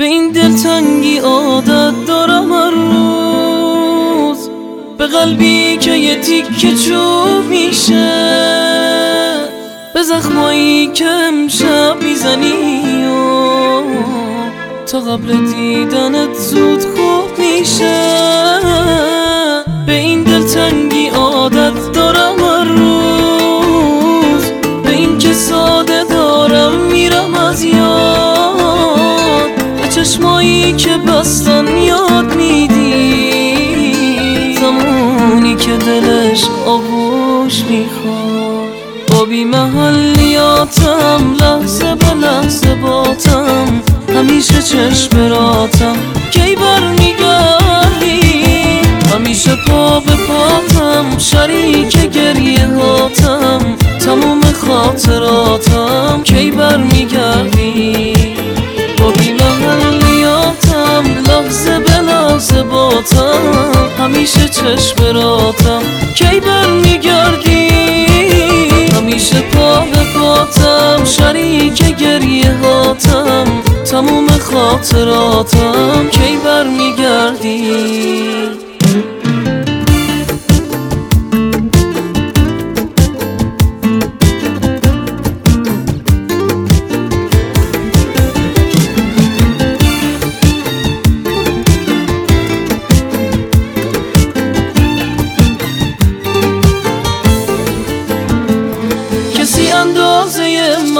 به این دلتنگی عادت دارم هر روز. به قلبی که یه تیکه چوب میشه. به زخمایی که امشب می‌زنی تا قبل دیدنت که دلش آغوش می‌خواد با بی محلیاتم لحظه به لحظه باتم. همیشه چشم راتم کی برمیگردی همیشه پا به پاتم شریک گریه هاتم. تموم خاطراتم کی برمیگردی چشم راتم؟ کی برمیگردی همیشه پا به پاتم شریک گریه هاتم تموم خاطراتم. کی برمیگردی؟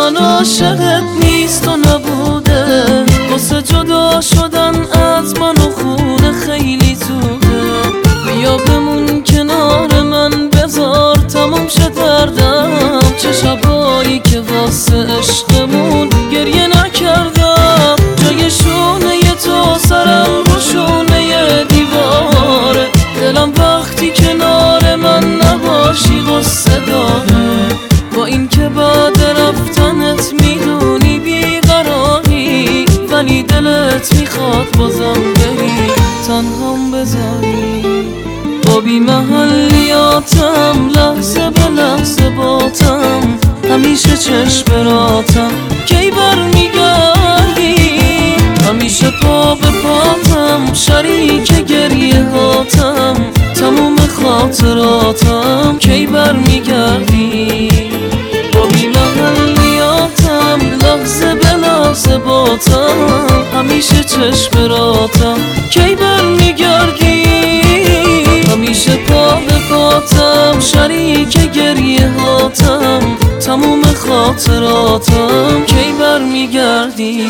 من عاشقت نیست و نبوده. واسه جدا شدن از من و خونه خیلی زوده بیا بمون کنار من بذار تموم شه دردم چه شبایی که واسه عشقمون می‌خواد بازم بری تنهام بذاری با بی محلیاتم لحظه به لحظه باتم. همیشه چشم راتم. کی برمیگردی؟ همیشه پا به پاتم. شریک گریه هاتم. تموم خاطراتم. کی برمیگردی؟ چشم راتم؟ کی برمیگردی همیشه پا به پاتم شریک گریه هاتم تموم خاطراتم. کی برمیگردی؟